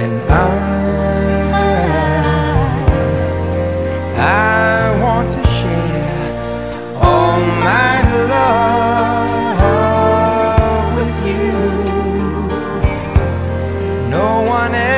And I, I want to share all my love with you. No one else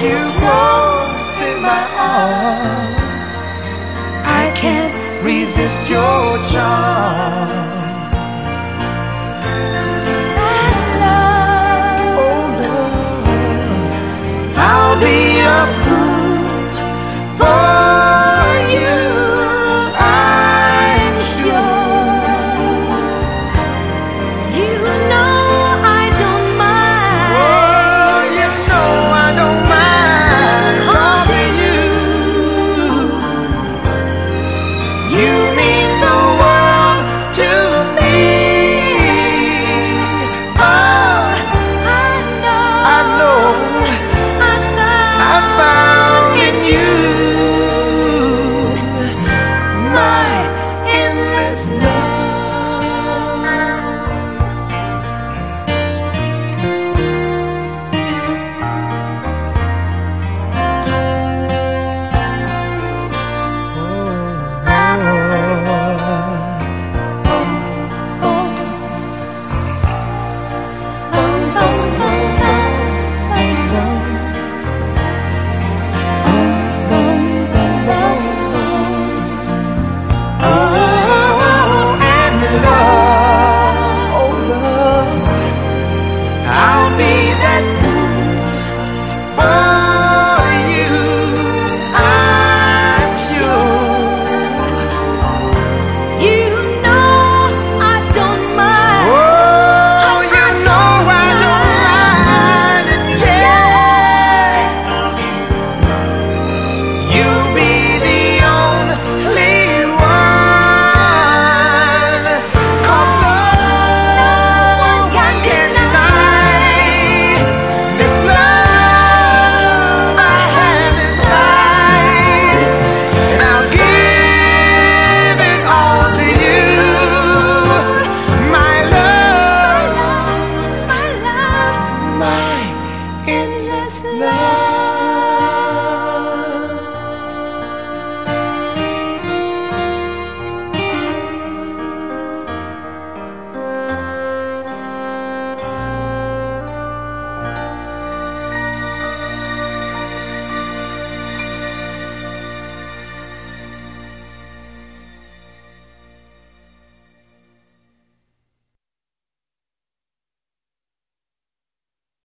you